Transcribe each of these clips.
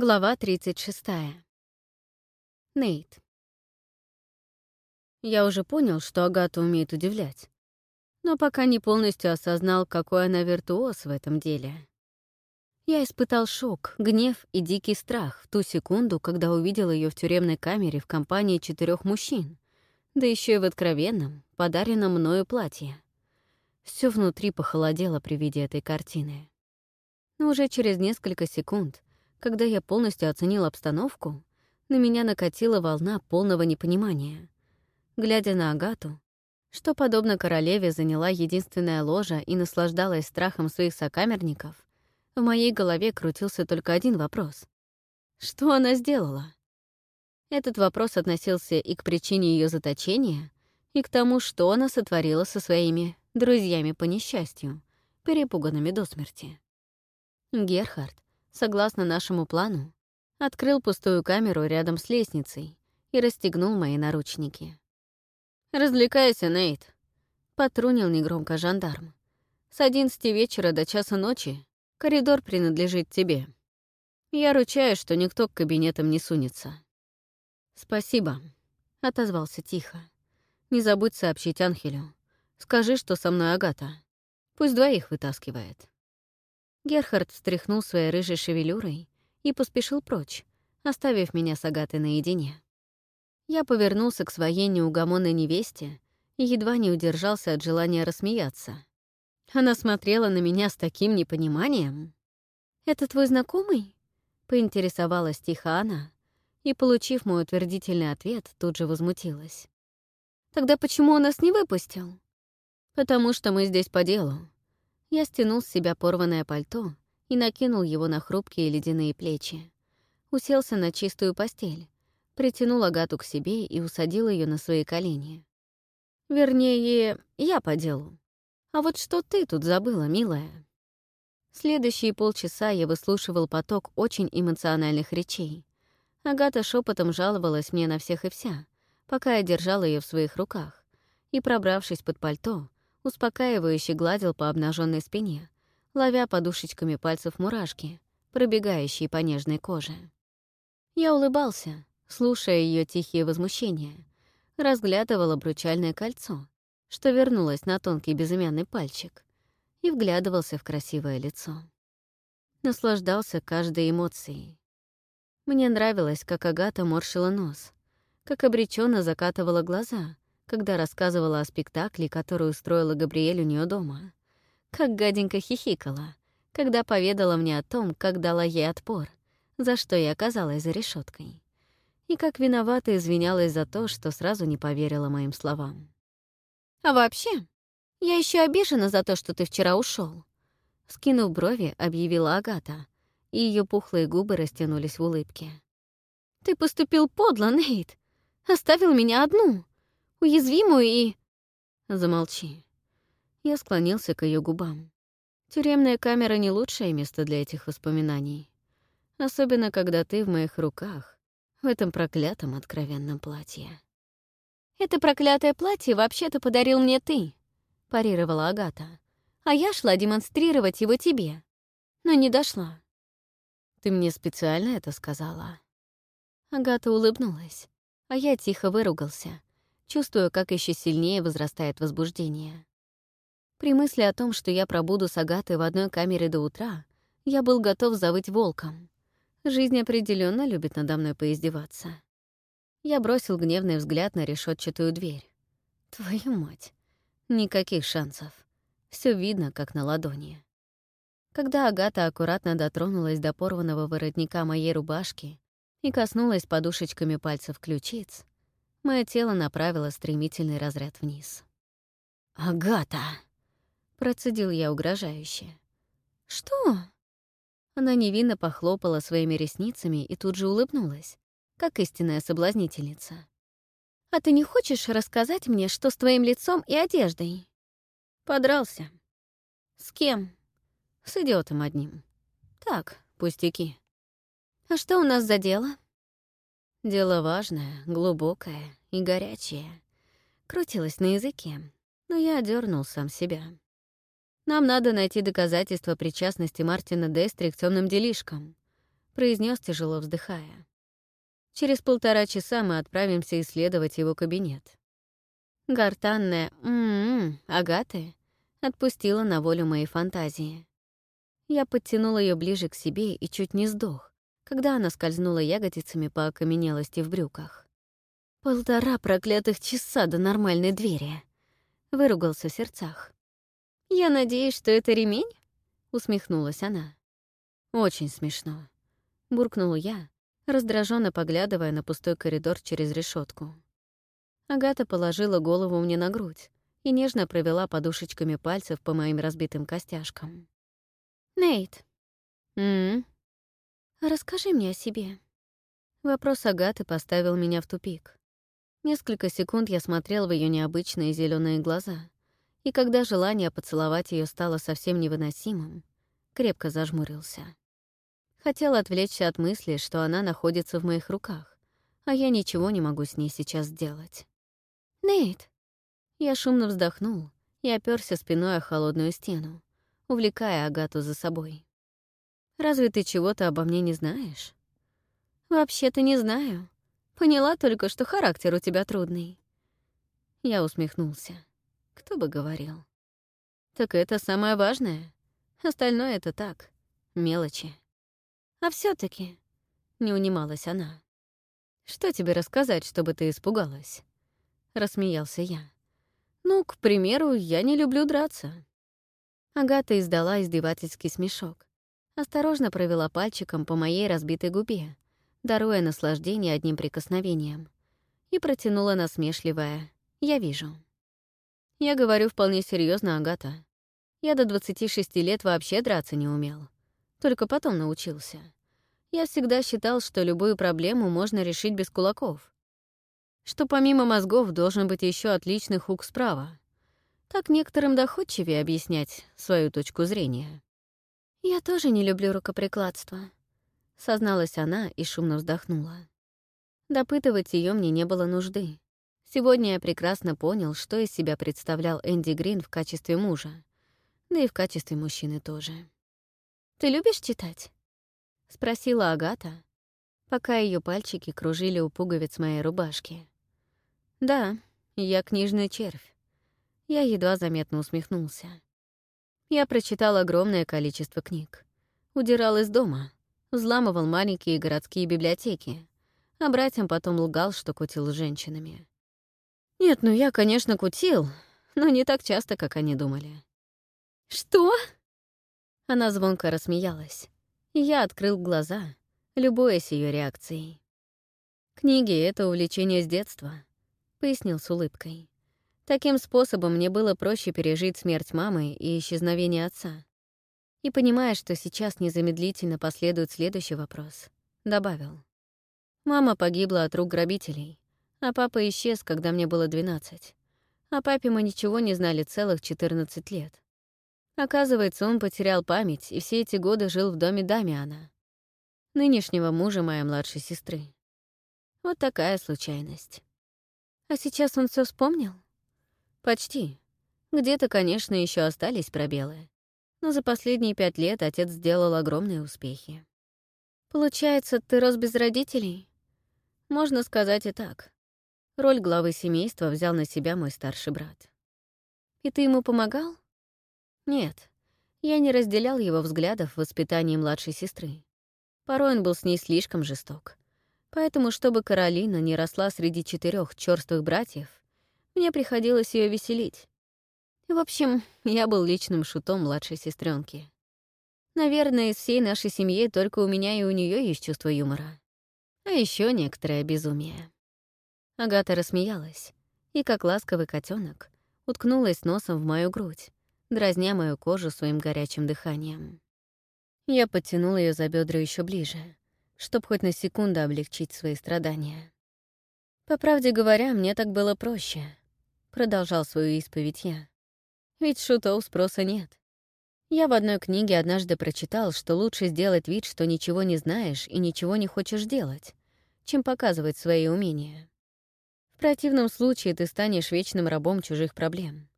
Глава 36. Нейт. Я уже понял, что Агата умеет удивлять, но пока не полностью осознал, какой она виртуоз в этом деле. Я испытал шок, гнев и дикий страх в ту секунду, когда увидел ее в тюремной камере в компании четырех мужчин, да еще и в откровенном, подаренном мною платье. Все внутри похолодело при виде этой картины. Но уже через несколько секунд — когда я полностью оценил обстановку, на меня накатила волна полного непонимания. Глядя на Агату, что, подобно королеве, заняла единственное ложе и наслаждалась страхом своих сокамерников, в моей голове крутился только один вопрос. Что она сделала? Этот вопрос относился и к причине ее заточения, и к тому, что она сотворила со своими друзьями по несчастью, перепуганными до смерти. Герхард согласно нашему плану, открыл пустую камеру рядом с лестницей и расстегнул мои наручники. «Развлекайся, Нейт», — потрунил негромко жандарм. «С одиннадцати вечера до часа ночи коридор принадлежит тебе. Я ручаюсь, что никто к кабинетам не сунется». «Спасибо», — отозвался тихо. «Не забудь сообщить Анхелю. Скажи, что со мной Агата. Пусть двоих вытаскивает». Герхард встряхнул своей рыжей шевелюрой и поспешил прочь, оставив меня с Агатой наедине. Я повернулся к своей неугомонной невесте и едва не удержался от желания рассмеяться. Она смотрела на меня с таким непониманием. «Это твой знакомый?» — поинтересовалась тихо она, и, получив мой утвердительный ответ, тут же возмутилась. «Тогда почему он нас не выпустил?» «Потому что мы здесь по делу», я стянул с себя порванное пальто и накинул его на хрупкие ледяные плечи. Уселся на чистую постель, притянул Агату к себе и усадил ее на свои колени. Вернее, я по делу. А вот что ты тут забыла, милая? Следующие полчаса я выслушивал поток очень эмоциональных речей. Агата шепотом жаловалась мне на всех и вся, пока я держал ее в своих руках, и, пробравшись под пальто, успокаивающе гладил по обнаженной спине, ловя подушечками пальцев мурашки, пробегающие по нежной коже. Я улыбался, слушая ее тихие возмущения, разглядывал обручальное кольцо, что вернулось на тонкий безымянный пальчик, и вглядывался в красивое лицо. Наслаждался каждой эмоцией. Мне нравилось, как Агата морщила нос, как обреченно закатывала глаза — когда рассказывала о спектакле, который устроила Габриэль у нее дома. Как гаденько хихикала, когда поведала мне о том, как дала ей отпор, за что я оказалась за решеткой, И как виновата извинялась за то, что сразу не поверила моим словам. «А вообще, я еще обижена за то, что ты вчера ушел. Скинув брови, объявила Агата, и ее пухлые губы растянулись в улыбке. «Ты поступил подло, Нейт! Оставил меня одну!» уязвимую и...» «Замолчи». Я склонился к ее губам. Тюремная камера — не лучшее место для этих воспоминаний. Особенно, когда ты в моих руках, в этом проклятом откровенном платье. «Это проклятое платье вообще-то подарил мне ты», — парировала Агата. «А я шла демонстрировать его тебе, но не дошла». «Ты мне специально это сказала?» Агата улыбнулась, а я тихо выругался, чувствую, как еще сильнее возрастает возбуждение. При мысли о том, что я пробуду с Агатой в одной камере до утра, я был готов завыть волком. Жизнь определенно любит надо мной поиздеваться. Я бросил гневный взгляд на решетчатую дверь. Твою мать. Никаких шансов. Все видно, как на ладони. Когда Агата аккуратно дотронулась до порванного воротника моей рубашки и коснулась подушечками пальцев ключиц, Мое тело направило стремительный разряд вниз. «Агата!» — процедил я угрожающе. «Что?» Она невинно похлопала своими ресницами и тут же улыбнулась, как истинная соблазнительница. «А ты не хочешь рассказать мне, что с твоим лицом и одеждой?» «Подрался». «С кем?» «С идиотом одним». «Так, пустяки». «А что у нас за дело?» Дело важное, глубокое и горячее. Крутилось на языке, но я одернул сам себя. «Нам надо найти доказательства причастности Мартина Дестри к темным делишкам», — произнес тяжело вздыхая. «Через полтора часа мы отправимся исследовать его кабинет». Гортанная «м-м-м» Агаты отпустила на волю моей фантазии. Я подтянула ее ближе к себе и чуть не сдох когда она скользнула ягодицами по окаменелости в брюках. «Полтора проклятых часа до нормальной двери!» — выругался в сердцах. «Я надеюсь, что это ремень?» — усмехнулась она. «Очень смешно», — буркнул я, раздраженно поглядывая на пустой коридор через решетку. Агата положила голову мне на грудь и нежно провела подушечками пальцев по моим разбитым костяшкам. «Нейт». «М-м», «Расскажи мне о себе». Вопрос Агаты поставил меня в тупик. Несколько секунд я смотрел в ее необычные зеленые глаза, и когда желание поцеловать ее стало совсем невыносимым, крепко зажмурился. Хотел отвлечься от мысли, что она находится в моих руках, а я ничего не могу с ней сейчас сделать. «Нейт!» Я шумно вздохнул и оперся спиной о холодную стену, увлекая Агату за собой. Разве ты чего-то обо мне не знаешь? Вообще-то не знаю. Поняла только, что характер у тебя трудный. Я усмехнулся. Кто бы говорил? Так это самое важное. Остальное это так, мелочи. А все таки не унималась она. Что тебе рассказать, чтобы ты испугалась? Рассмеялся я. Ну, к примеру, я не люблю драться. Агата издала издевательский смешок осторожно провела пальчиком по моей разбитой губе, даруя наслаждение одним прикосновением, и протянула насмешливая «Я вижу». Я говорю вполне серьезно, Агата. Я до 26 лет вообще драться не умел. Только потом научился. Я всегда считал, что любую проблему можно решить без кулаков. Что помимо мозгов должен быть еще отличный хук справа. Так некоторым доходчивее объяснять свою точку зрения. «Я тоже не люблю рукоприкладство», — созналась она и шумно вздохнула. Допытывать ее мне не было нужды. Сегодня я прекрасно понял, что из себя представлял Энди Грин в качестве мужа, да и в качестве мужчины тоже. «Ты любишь читать?» — спросила Агата, пока ее пальчики кружили у пуговиц моей рубашки. «Да, я книжный червь». Я едва заметно усмехнулся. Я прочитал огромное количество книг. Удирал из дома, взламывал маленькие городские библиотеки, а братьям потом лгал, что кутил с женщинами. Нет, ну я, конечно, кутил, но не так часто, как они думали. «Что?» Она звонко рассмеялась, я открыл глаза, любуясь ее реакцией. «Книги — это увлечение с детства», — пояснил с улыбкой. Таким способом мне было проще пережить смерть мамы и исчезновение отца. И, понимая, что сейчас незамедлительно последует следующий вопрос, добавил. Мама погибла от рук грабителей, а папа исчез, когда мне было 12. О папе мы ничего не знали целых 14 лет. Оказывается, он потерял память и все эти годы жил в доме Дамиана, нынешнего мужа моей младшей сестры. Вот такая случайность. А сейчас он все вспомнил? Почти. Где-то, конечно, еще остались пробелы. Но за последние пять лет отец сделал огромные успехи. Получается, ты рос без родителей? Можно сказать и так. Роль главы семейства взял на себя мой старший брат. И ты ему помогал? Нет. Я не разделял его взглядов в воспитании младшей сестры. Порой он был с ней слишком жесток. Поэтому, чтобы Каролина не росла среди четырех черствых братьев, мне приходилось ее веселить. В общем, я был личным шутом младшей сестренки. Наверное, из всей нашей семьи только у меня и у нее есть чувство юмора. А еще некоторое безумие. Агата рассмеялась и, как ласковый котенок, уткнулась носом в мою грудь, дразня мою кожу своим горячим дыханием. Я подтянул ее за бедра еще ближе, чтобы хоть на секунду облегчить свои страдания. По правде говоря, мне так было проще —— продолжал свою исповедь я. «Ведь шутов спроса нет. Я в одной книге однажды прочитал, что лучше сделать вид, что ничего не знаешь и ничего не хочешь делать, чем показывать свои умения. В противном случае ты станешь вечным рабом чужих проблем.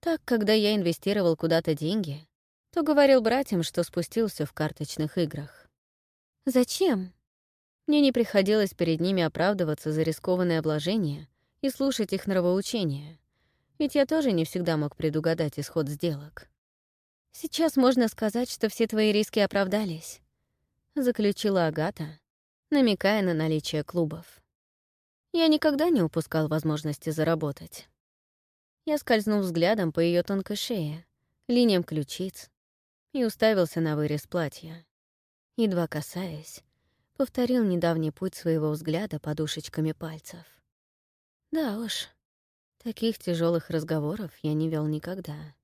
Так, когда я инвестировал куда-то деньги, то говорил братьям, что спустился в карточных играх. Зачем? Мне не приходилось перед ними оправдываться за рискованное вложение, и слушать их нравоучения, ведь я тоже не всегда мог предугадать исход сделок. «Сейчас можно сказать, что все твои риски оправдались», — заключила Агата, намекая на наличие клубов. Я никогда не упускал возможности заработать. Я скользнул взглядом по ее тонкой шее, линиям ключиц и уставился на вырез платья. Едва касаясь, повторил недавний путь своего взгляда подушечками пальцев. Да уж, таких тяжелых разговоров я не вел никогда.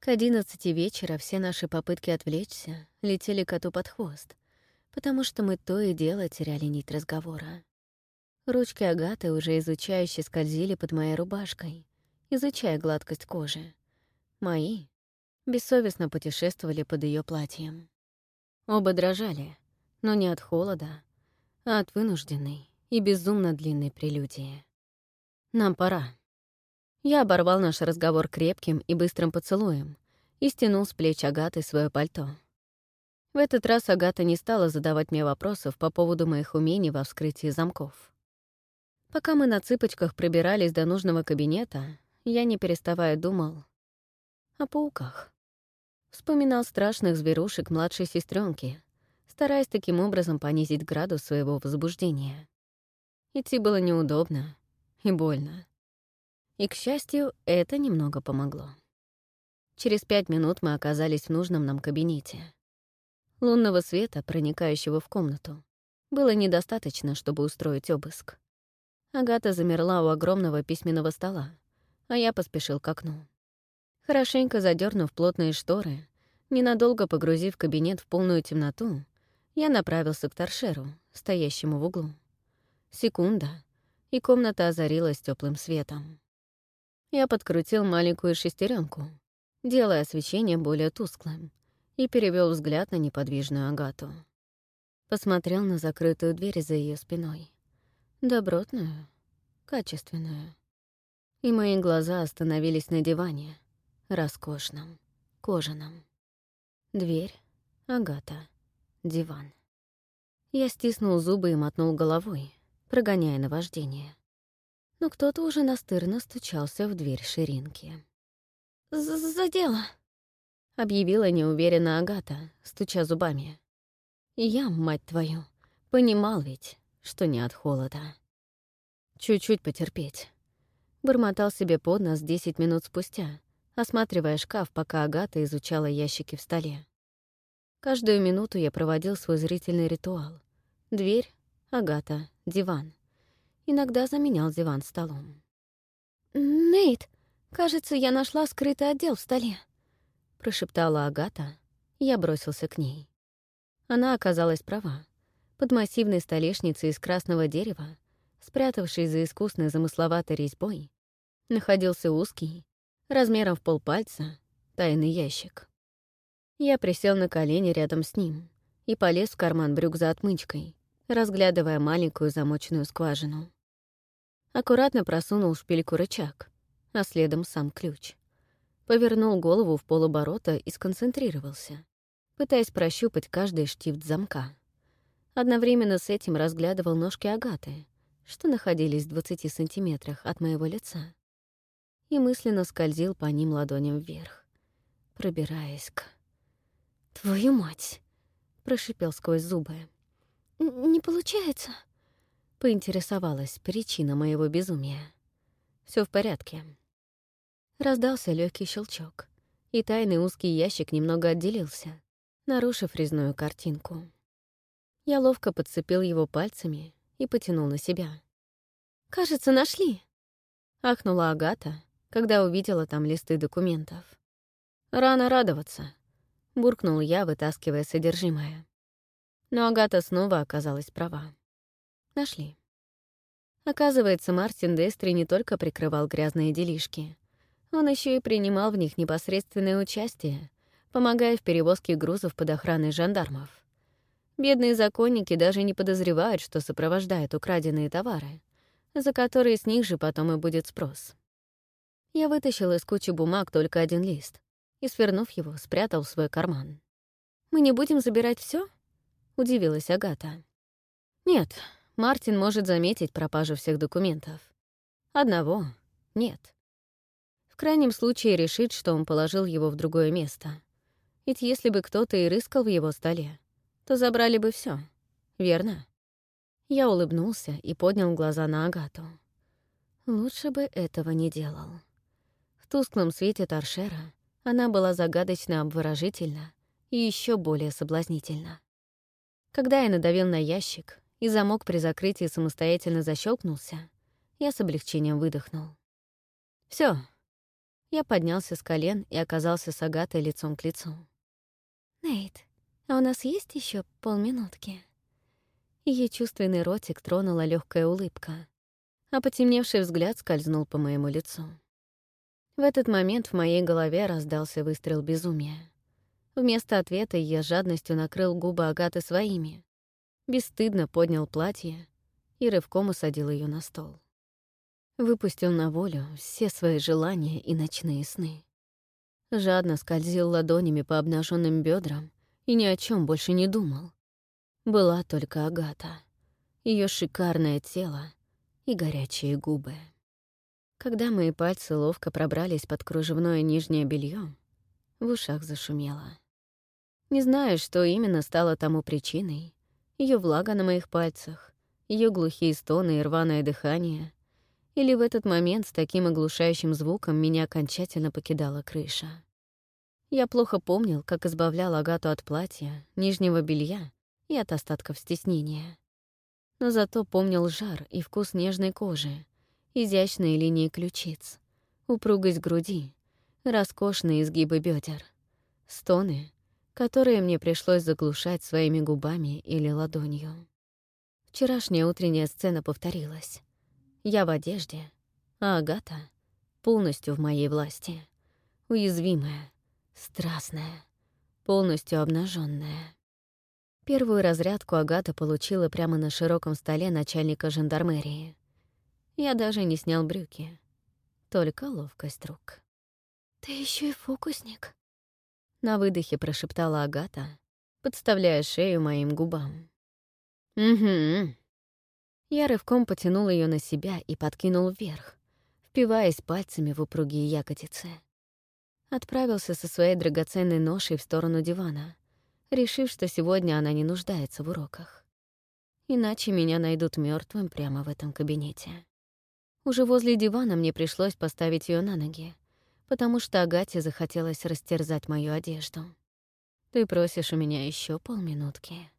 К одиннадцати вечера все наши попытки отвлечься летели коту под хвост, потому что мы то и дело теряли нить разговора. Ручки Агаты уже изучающе скользили под моей рубашкой, изучая гладкость кожи. Мои бессовестно путешествовали под ее платьем. Оба дрожали, но не от холода, а от вынужденной, и безумно длинной прелюдии. «Нам пора». Я оборвал наш разговор крепким и быстрым поцелуем и стянул с плеч Агаты свое пальто. В этот раз Агата не стала задавать мне вопросов по поводу моих умений во вскрытии замков. Пока мы на цыпочках пробирались до нужного кабинета, я, не переставая, думал о пауках. Вспоминал страшных зверушек младшей сестренки, стараясь таким образом понизить градус своего возбуждения. Идти было неудобно и больно. И, к счастью, это немного помогло. Через пять минут мы оказались в нужном нам кабинете. Лунного света, проникающего в комнату, было недостаточно, чтобы устроить обыск. Агата замерла у огромного письменного стола, а я поспешил к окну. Хорошенько задернув плотные шторы, ненадолго погрузив кабинет в полную темноту, я направился к торшеру, стоящему в углу. Секунда, и комната озарилась теплым светом. Я подкрутил маленькую шестеренку, делая освещение более тусклым, и перевел взгляд на неподвижную Агату. Посмотрел на закрытую дверь за ее спиной. Добротную, качественную. И мои глаза остановились на диване, роскошном, кожаном. Дверь, Агата, диван. Я стиснул зубы и мотнул головой, прогоняя наваждение. Но кто-то уже настырно стучался в дверь ширинки. «За дело!» — объявила неуверенно Агата, стуча зубами. «Я, мать твою, понимал ведь, что не от холода. Чуть-чуть потерпеть». Бормотал себе под нос десять минут спустя, осматривая шкаф, пока Агата изучала ящики в столе. Каждую минуту я проводил свой зрительный ритуал. Дверь, Агата, диван. Иногда заменял диван столом. «Нейт, кажется, я нашла скрытый отдел в столе», — прошептала Агата. Я бросился к ней. Она оказалась права. Под массивной столешницей из красного дерева, спрятавшись за искусной замысловатой резьбой, находился узкий, размером в полпальца, тайный ящик. Я присел на колени рядом с ним и полез в карман брюк за отмычкой, разглядывая маленькую замочную скважину. Аккуратно просунул шпильку рычаг, а следом сам ключ. Повернул голову в полоборота и сконцентрировался, пытаясь прощупать каждый штифт замка. Одновременно с этим разглядывал ножки Агаты, что находились в 20 сантиметрах от моего лица, и мысленно скользил по ним ладоням вверх, пробираясь к... «Твою мать!» — прошипел сквозь зубы не получается?» Поинтересовалась причина моего безумия. Все в порядке». Раздался легкий щелчок, и тайный узкий ящик немного отделился, нарушив резную картинку. Я ловко подцепил его пальцами и потянул на себя. «Кажется, нашли!» — ахнула Агата, когда увидела там листы документов. «Рано радоваться», — буркнул я, вытаскивая содержимое. Но Агата снова оказалась права. Нашли. Оказывается, Мартин Дестри не только прикрывал грязные делишки. Он еще и принимал в них непосредственное участие, помогая в перевозке грузов под охраной жандармов. Бедные законники даже не подозревают, что сопровождают украденные товары, за которые с них же потом и будет спрос. Я вытащил из кучи бумаг только один лист и, свернув его, спрятал в свой карман. «Мы не будем забирать все? — удивилась Агата. «Нет, Мартин может заметить пропажу всех документов. Одного — нет. В крайнем случае решит, что он положил его в другое место. Ведь если бы кто-то и рыскал в его столе, то забрали бы все, верно?» Я улыбнулся и поднял глаза на Агату. Лучше бы этого не делал. В тусклом свете торшера она была загадочно обворожительна и еще более соблазнительна. Когда я надавил на ящик, и замок при закрытии самостоятельно защелкнулся, я с облегчением выдохнул. Все. Я поднялся с колен и оказался с Агатой лицом к лицу. «Нейт, а у нас есть еще полминутки?» Ее чувственный ротик тронула легкая улыбка, а потемневший взгляд скользнул по моему лицу. В этот момент в моей голове раздался выстрел безумия. Вместо ответа я жадностью накрыл губы Агаты своими, бесстыдно поднял платье и рывком усадил ее на стол. Выпустил на волю все свои желания и ночные сны. Жадно скользил ладонями по обнаженным бедрам и ни о чем больше не думал. Была только Агата, ее шикарное тело и горячие губы. Когда мои пальцы ловко пробрались под кружевное нижнее белье, в ушах зашумело. Не знаю, что именно стало тому причиной. Ее влага на моих пальцах, ее глухие стоны и рваное дыхание. Или в этот момент с таким оглушающим звуком меня окончательно покидала крыша. Я плохо помнил, как избавлял Агату от платья, нижнего белья и от остатков стеснения. Но зато помнил жар и вкус нежной кожи, изящные линии ключиц, упругость груди, роскошные изгибы бедер, стоны, которые мне пришлось заглушать своими губами или ладонью. Вчерашняя утренняя сцена повторилась. Я в одежде, а Агата полностью в моей власти. Уязвимая, страстная, полностью обнаженная. Первую разрядку Агата получила прямо на широком столе начальника жандармерии. Я даже не снял брюки. Только ловкость рук. «Ты еще и фокусник», на выдохе прошептала Агата, подставляя шею моим губам. «Угу». Я рывком потянул ее на себя и подкинул вверх, впиваясь пальцами в упругие ягодицы. Отправился со своей драгоценной ношей в сторону дивана, решив, что сегодня она не нуждается в уроках. Иначе меня найдут мертвым прямо в этом кабинете. Уже возле дивана мне пришлось поставить ее на ноги, потому что Агате захотелось растерзать мою одежду. «Ты просишь у меня еще полминутки».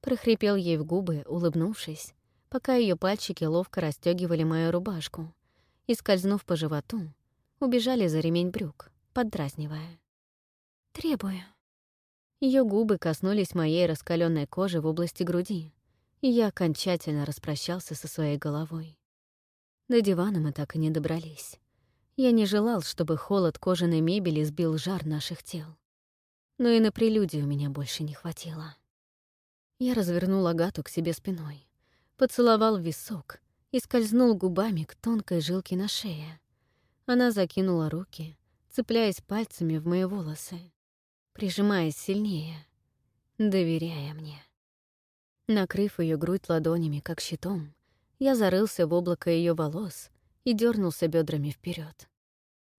Прохрипел ей в губы, улыбнувшись, пока ее пальчики ловко расстегивали мою рубашку и, скользнув по животу, убежали за ремень брюк, поддразнивая. «Требую». Ее губы коснулись моей раскаленной кожи в области груди, и я окончательно распрощался со своей головой. До дивана мы так и не добрались. Я не желал, чтобы холод кожаной мебели сбил жар наших тел. Но и на прелюдию меня больше не хватило. Я развернул Агату к себе спиной, поцеловал висок и скользнул губами к тонкой жилке на шее. Она закинула руки, цепляясь пальцами в мои волосы, прижимаясь сильнее, доверяя мне. Накрыв ее грудь ладонями, как щитом, я зарылся в облако ее волос и дернулся бедрами вперед.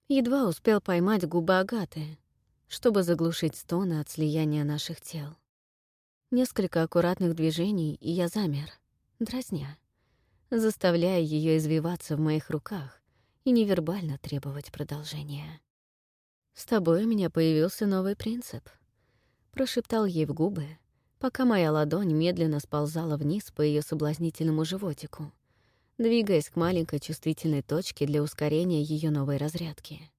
Едва успел поймать губы Агаты, чтобы заглушить стоны от слияния наших тел. Несколько аккуратных движений, и я замер, дразня, заставляя ее извиваться в моих руках и невербально требовать продолжения. «С тобой у меня появился новый принцип», — прошептал ей в губы, пока моя ладонь медленно сползала вниз по ее соблазнительному животику, двигаясь к маленькой чувствительной точке для ускорения ее новой разрядки.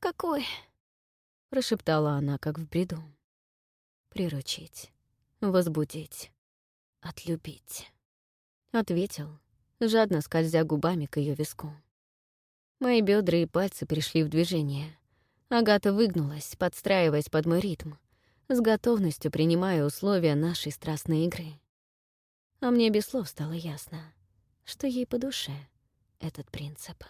«Какой?» — прошептала она, как в бреду. «Приручить, возбудить, отлюбить», — ответил, жадно скользя губами к ее виску. Мои бедра и пальцы пришли в движение. Агата выгнулась, подстраиваясь под мой ритм, с готовностью принимая условия нашей страстной игры. А мне без слов стало ясно что ей по душе этот принцип.